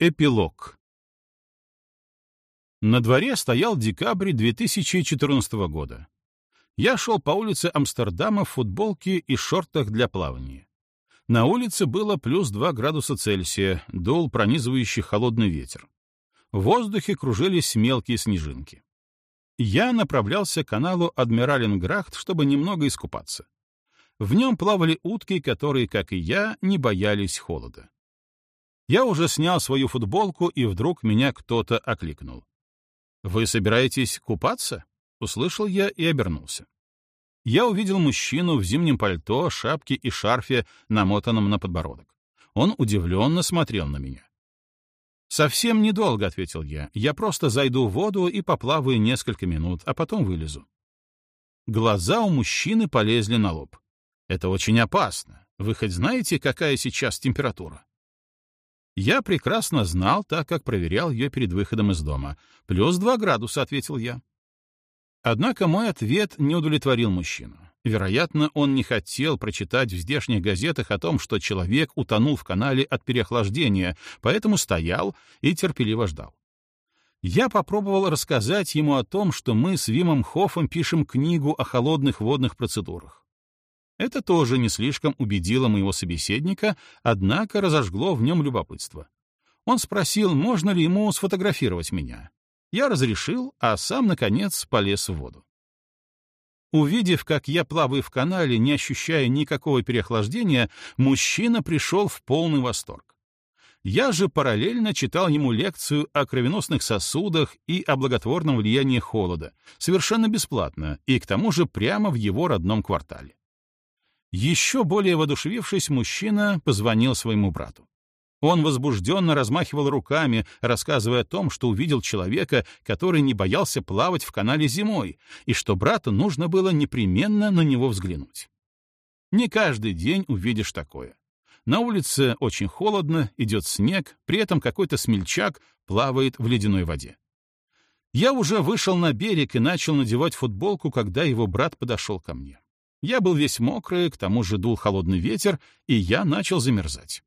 Эпилог. На дворе стоял декабрь 2014 года. Я шел по улице Амстердама в футболке и шортах для плавания. На улице было плюс 2 градуса Цельсия, дул пронизывающий холодный ветер. В воздухе кружились мелкие снежинки. Я направлялся к каналу Адмираленграхт, чтобы немного искупаться. В нем плавали утки, которые, как и я, не боялись холода. Я уже снял свою футболку, и вдруг меня кто-то окликнул. «Вы собираетесь купаться?» — услышал я и обернулся. Я увидел мужчину в зимнем пальто, шапке и шарфе, намотанном на подбородок. Он удивленно смотрел на меня. «Совсем недолго», — ответил я. «Я просто зайду в воду и поплаваю несколько минут, а потом вылезу». Глаза у мужчины полезли на лоб. «Это очень опасно. Вы хоть знаете, какая сейчас температура?» Я прекрасно знал, так как проверял ее перед выходом из дома. «Плюс два градуса», — ответил я. Однако мой ответ не удовлетворил мужчину. Вероятно, он не хотел прочитать в здешних газетах о том, что человек утонул в канале от переохлаждения, поэтому стоял и терпеливо ждал. Я попробовал рассказать ему о том, что мы с Вимом Хоффом пишем книгу о холодных водных процедурах. Это тоже не слишком убедило моего собеседника, однако разожгло в нем любопытство. Он спросил, можно ли ему сфотографировать меня. Я разрешил, а сам, наконец, полез в воду. Увидев, как я плаваю в канале, не ощущая никакого переохлаждения, мужчина пришел в полный восторг. Я же параллельно читал ему лекцию о кровеносных сосудах и о благотворном влиянии холода, совершенно бесплатно, и к тому же прямо в его родном квартале. Еще более воодушевившись, мужчина позвонил своему брату. Он возбужденно размахивал руками, рассказывая о том, что увидел человека, который не боялся плавать в канале зимой, и что брату нужно было непременно на него взглянуть. Не каждый день увидишь такое. На улице очень холодно, идет снег, при этом какой-то смельчак плавает в ледяной воде. Я уже вышел на берег и начал надевать футболку, когда его брат подошел ко мне. Я был весь мокрый, к тому же дул холодный ветер, и я начал замерзать.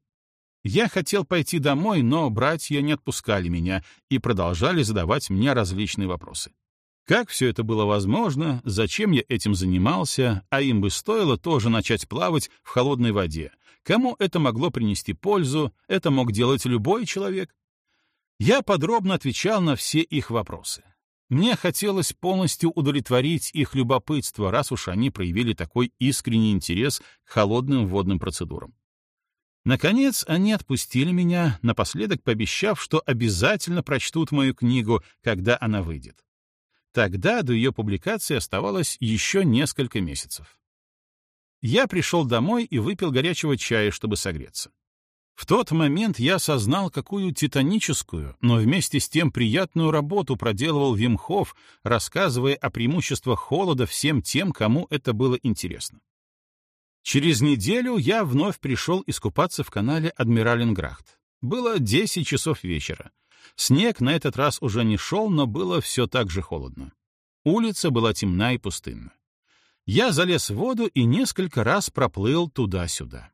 Я хотел пойти домой, но братья не отпускали меня и продолжали задавать мне различные вопросы. Как все это было возможно, зачем я этим занимался, а им бы стоило тоже начать плавать в холодной воде. Кому это могло принести пользу, это мог делать любой человек. Я подробно отвечал на все их вопросы. Мне хотелось полностью удовлетворить их любопытство, раз уж они проявили такой искренний интерес к холодным водным процедурам. Наконец, они отпустили меня, напоследок пообещав, что обязательно прочтут мою книгу, когда она выйдет. Тогда до ее публикации оставалось еще несколько месяцев. Я пришел домой и выпил горячего чая, чтобы согреться. В тот момент я осознал, какую титаническую, но вместе с тем приятную работу проделывал Вимхов, рассказывая о преимуществах холода всем тем, кому это было интересно. Через неделю я вновь пришел искупаться в канале Адмираленграхт. Было 10 часов вечера. Снег на этот раз уже не шел, но было все так же холодно. Улица была темна и пустынна. Я залез в воду и несколько раз проплыл туда-сюда.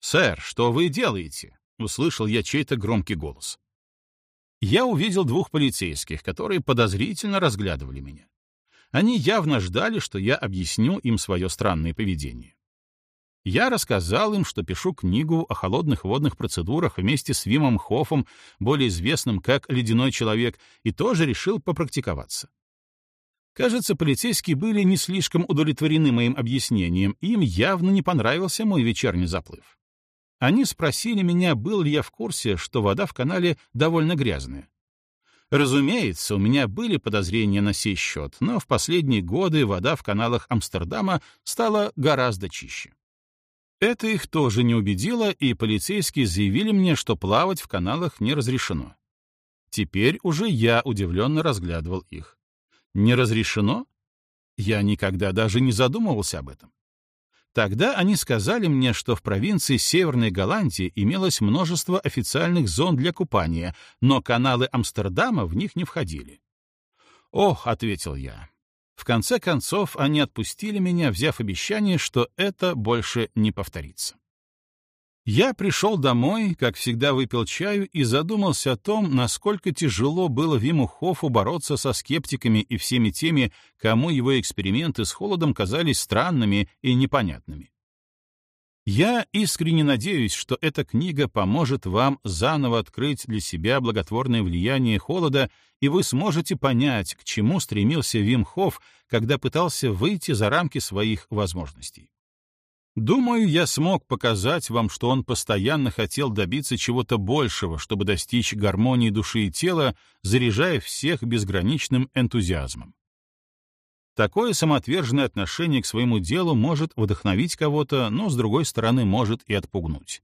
«Сэр, что вы делаете?» — услышал я чей-то громкий голос. Я увидел двух полицейских, которые подозрительно разглядывали меня. Они явно ждали, что я объясню им свое странное поведение. Я рассказал им, что пишу книгу о холодных водных процедурах вместе с Вимом Хофом, более известным как «Ледяной человек», и тоже решил попрактиковаться. Кажется, полицейские были не слишком удовлетворены моим объяснением, им явно не понравился мой вечерний заплыв. Они спросили меня, был ли я в курсе, что вода в канале довольно грязная. Разумеется, у меня были подозрения на сей счет, но в последние годы вода в каналах Амстердама стала гораздо чище. Это их тоже не убедило, и полицейские заявили мне, что плавать в каналах не разрешено. Теперь уже я удивленно разглядывал их. Не разрешено? Я никогда даже не задумывался об этом. Тогда они сказали мне, что в провинции Северной Голландии имелось множество официальных зон для купания, но каналы Амстердама в них не входили. «Ох», — ответил я. В конце концов, они отпустили меня, взяв обещание, что это больше не повторится. Я пришел домой, как всегда выпил чаю и задумался о том, насколько тяжело было Виму Хофу бороться со скептиками и всеми теми, кому его эксперименты с холодом казались странными и непонятными. Я искренне надеюсь, что эта книга поможет вам заново открыть для себя благотворное влияние холода, и вы сможете понять, к чему стремился Вим Хоф, когда пытался выйти за рамки своих возможностей. Думаю, я смог показать вам, что он постоянно хотел добиться чего-то большего, чтобы достичь гармонии души и тела, заряжая всех безграничным энтузиазмом. Такое самоотверженное отношение к своему делу может вдохновить кого-то, но, с другой стороны, может и отпугнуть.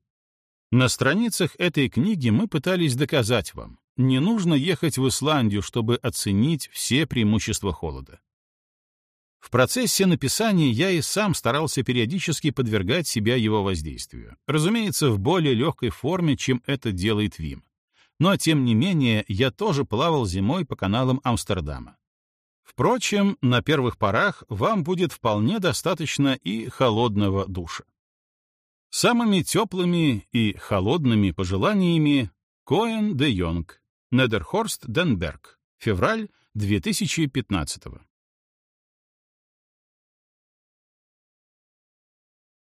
На страницах этой книги мы пытались доказать вам, не нужно ехать в Исландию, чтобы оценить все преимущества холода. В процессе написания я и сам старался периодически подвергать себя его воздействию. Разумеется, в более легкой форме, чем это делает Вим. Но, тем не менее, я тоже плавал зимой по каналам Амстердама. Впрочем, на первых порах вам будет вполне достаточно и холодного душа. Самыми теплыми и холодными пожеланиями Коэн де Йонг, Недерхорст Денберг, февраль 2015 года.